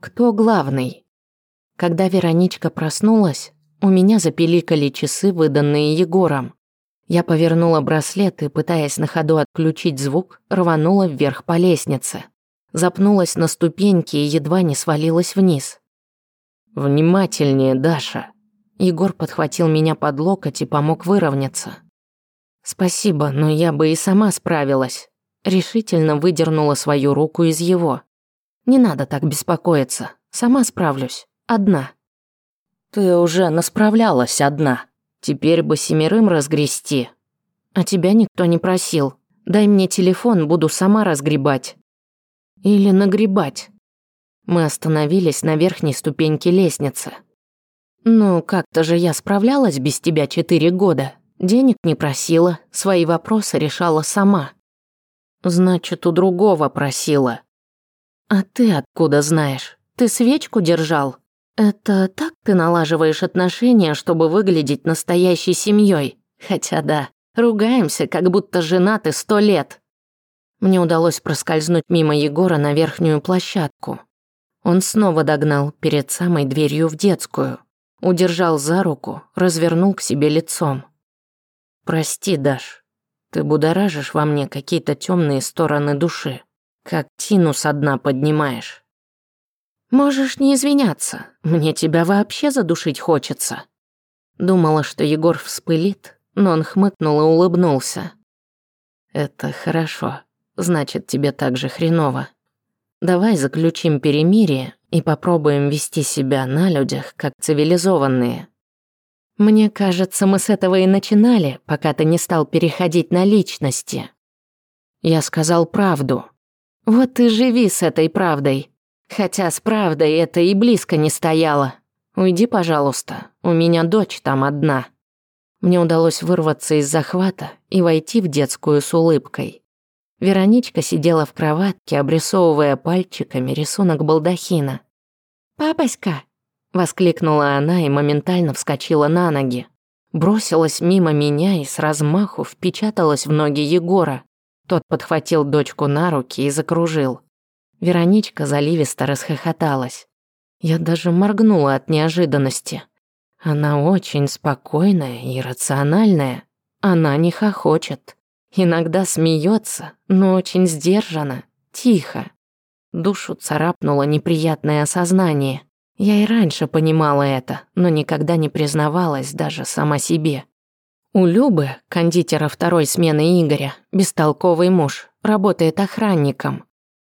Кто главный? Когда Вероничка проснулась, у меня запиликали часы, выданные Егором. Я повернула браслет и, пытаясь на ходу отключить звук, рванула вверх по лестнице. Запнулась на ступеньке и едва не свалилась вниз. «Внимательнее, Даша!» Егор подхватил меня под локоть и помог выровняться. «Спасибо, но я бы и сама справилась». Решительно выдернула свою руку из его. Не надо так беспокоиться. Сама справлюсь. Одна. Ты уже насправлялась одна. Теперь бы семерым разгрести. А тебя никто не просил. Дай мне телефон, буду сама разгребать. Или нагребать. Мы остановились на верхней ступеньке лестницы. Ну, как-то же я справлялась без тебя четыре года. Денег не просила, свои вопросы решала сама. Значит, у другого просила. «А ты откуда знаешь? Ты свечку держал? Это так ты налаживаешь отношения, чтобы выглядеть настоящей семьей? Хотя да, ругаемся, как будто женаты сто лет». Мне удалось проскользнуть мимо Егора на верхнюю площадку. Он снова догнал перед самой дверью в детскую, удержал за руку, развернул к себе лицом. «Прости, Даш, ты будоражишь во мне какие-то темные стороны души как тину со дна поднимаешь. Можешь не извиняться, мне тебя вообще задушить хочется. Думала, что Егор вспылит, но он хмыкнул и улыбнулся. Это хорошо, значит тебе так же хреново. Давай заключим перемирие и попробуем вести себя на людях как цивилизованные. Мне кажется, мы с этого и начинали, пока ты не стал переходить на личности. Я сказал правду. Вот и живи с этой правдой. Хотя с правдой это и близко не стояло. Уйди, пожалуйста, у меня дочь там одна. Мне удалось вырваться из захвата и войти в детскую с улыбкой. Вероничка сидела в кроватке, обрисовывая пальчиками рисунок балдахина. «Папоська!» – воскликнула она и моментально вскочила на ноги. Бросилась мимо меня и с размаху впечаталась в ноги Егора. Тот подхватил дочку на руки и закружил. Вероничка заливисто расхохоталась. Я даже моргнула от неожиданности. Она очень спокойная и рациональная. Она не хохочет. Иногда смеется, но очень сдержанно, тихо. Душу царапнуло неприятное осознание. Я и раньше понимала это, но никогда не признавалась даже сама себе. У Любы, кондитера второй смены Игоря, бестолковый муж, работает охранником.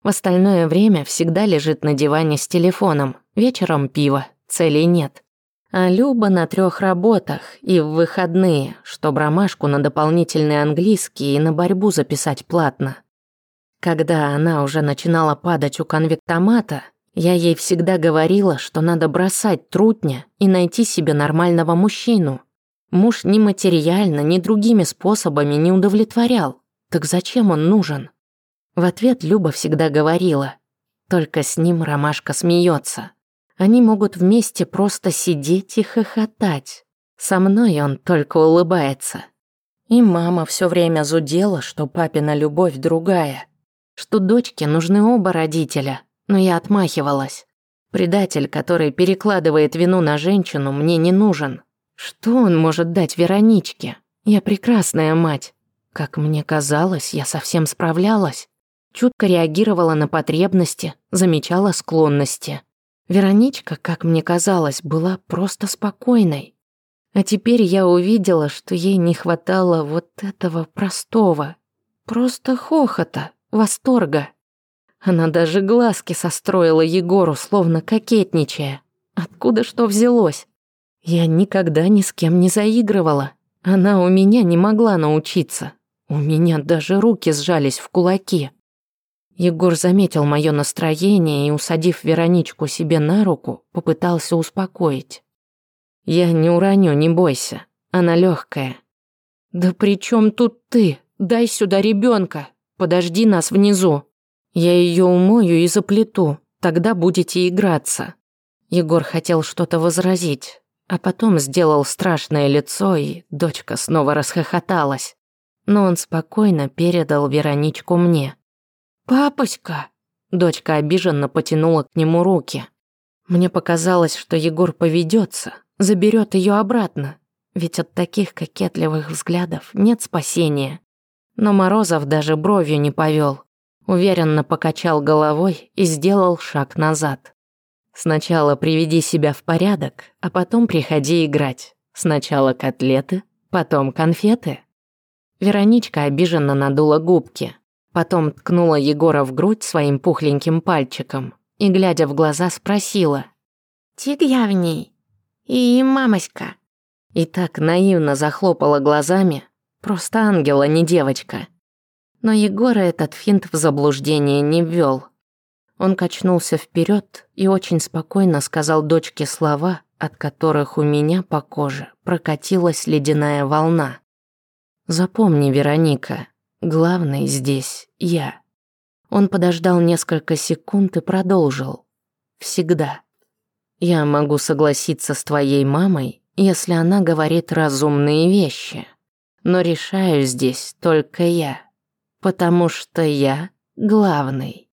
В остальное время всегда лежит на диване с телефоном, вечером пиво, целей нет. А Люба на трех работах и в выходные, чтобы ромашку на дополнительный английский и на борьбу записать платно. Когда она уже начинала падать у конвектомата, я ей всегда говорила, что надо бросать трутня и найти себе нормального мужчину. Муж ни материально, ни другими способами не удовлетворял. Так зачем он нужен? В ответ Люба всегда говорила. Только с ним Ромашка смеется. Они могут вместе просто сидеть и хохотать. Со мной он только улыбается. И мама все время зудела, что папина любовь другая. Что дочке нужны оба родителя, но я отмахивалась. Предатель, который перекладывает вину на женщину, мне не нужен. Что он может дать Вероничке? Я прекрасная мать. Как мне казалось, я совсем справлялась. Чутко реагировала на потребности, замечала склонности. Вероничка, как мне казалось, была просто спокойной. А теперь я увидела, что ей не хватало вот этого простого, просто хохота, восторга. Она даже глазки состроила Егору, словно кокетничая. Откуда что взялось? Я никогда ни с кем не заигрывала. Она у меня не могла научиться. У меня даже руки сжались в кулаки. Егор заметил мое настроение и, усадив Вероничку себе на руку, попытался успокоить. «Я не уроню, не бойся. Она легкая. «Да при чем тут ты? Дай сюда ребенка. Подожди нас внизу. Я ее умою и заплету. Тогда будете играться». Егор хотел что-то возразить, а потом сделал страшное лицо, и дочка снова расхохоталась. Но он спокойно передал Вероничку мне. «Папочка!» Дочка обиженно потянула к нему руки. Мне показалось, что Егор поведется, заберет ее обратно, ведь от таких кокетливых взглядов нет спасения. Но Морозов даже бровью не повел, уверенно покачал головой и сделал шаг назад. Сначала приведи себя в порядок, а потом приходи играть. Сначала котлеты, потом конфеты. Вероничка обиженно надула губки. Потом ткнула Егора в грудь своим пухленьким пальчиком и, глядя в глаза, спросила. «Тик я в ней? И мамоська?» И так наивно захлопала глазами. Просто ангела, не девочка. Но Егора этот финт в заблуждение не ввел. Он качнулся вперед и очень спокойно сказал дочке слова, от которых у меня по коже прокатилась ледяная волна. «Запомни, Вероника, главный здесь я». Он подождал несколько секунд и продолжил. «Всегда. Я могу согласиться с твоей мамой, если она говорит разумные вещи, но решаю здесь только я, потому что я главный».